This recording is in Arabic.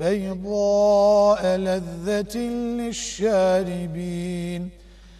بيضاء لذة للشاربين